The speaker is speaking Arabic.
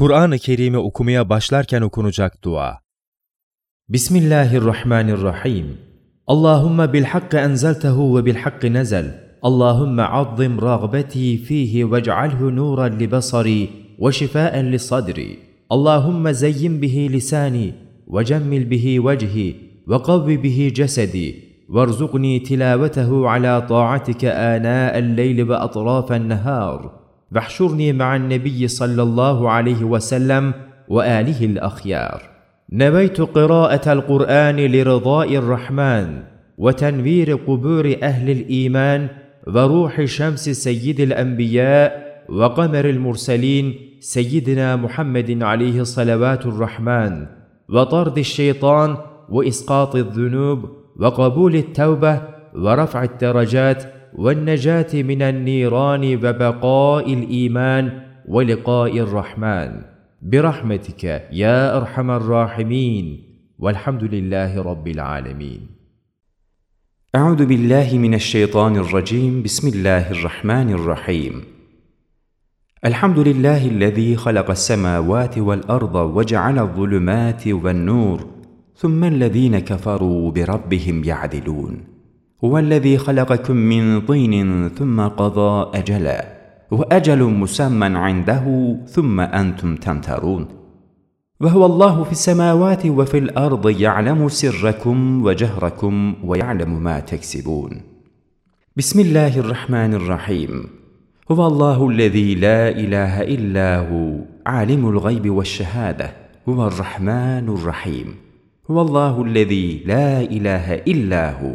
Kur'an-ı Kerim'i okumaya başlarken okunacak dua. Bismillahirrahmanirrahim. Allahümme bil hakkı enzeltehu ve bil hakkı nezel. Allahümme azzim rağbeti fihi vec'alhu nuran li basari ve şifaen li sadri. Allahümme zeyyin bihi lisani ve cemmil bihi vecihi ve kavvi bihi cesedi. وارزقني تلاوته على طاعتك آناء الليل وأطراف النهار واحشرني مع النبي صلى الله عليه وسلم وآله الأخيار. نويت قراءة القرآن لرضاء الرحمن وتنوير قبور أهل الإيمان وروح شمس سيد الأنبياء وقمر المرسلين سيدنا محمد عليه صلوات الرحمن وطرد الشيطان وإسقاط الذنوب وقبول التوبة ورفع الدرجات والنجاة من النيران وبقاء الإيمان ولقاء الرحمن. برحمتك يا أرحم الراحمين. والحمد لله رب العالمين. أعوذ بالله من الشيطان الرجيم. بسم الله الرحمن الرحيم. الحمد لله الذي خلق السماوات والأرض وجعل الظلمات والنور ثم الذين كفروا بربهم يعدلون. هو الذي خلقكم من طين ثم قضى أجلا وأجل مسمى عنده ثم أنتم تمترون. وهو الله في السماوات وفي الأرض يعلم سركم وجهركم ويعلم ما تكسبون. بسم الله الرحمن الرحيم. هو الله الذي لا إله إلا هو عالم الغيب والشهادة هو الرحمن الرحيم. هو الله الذي لا إله إلا هو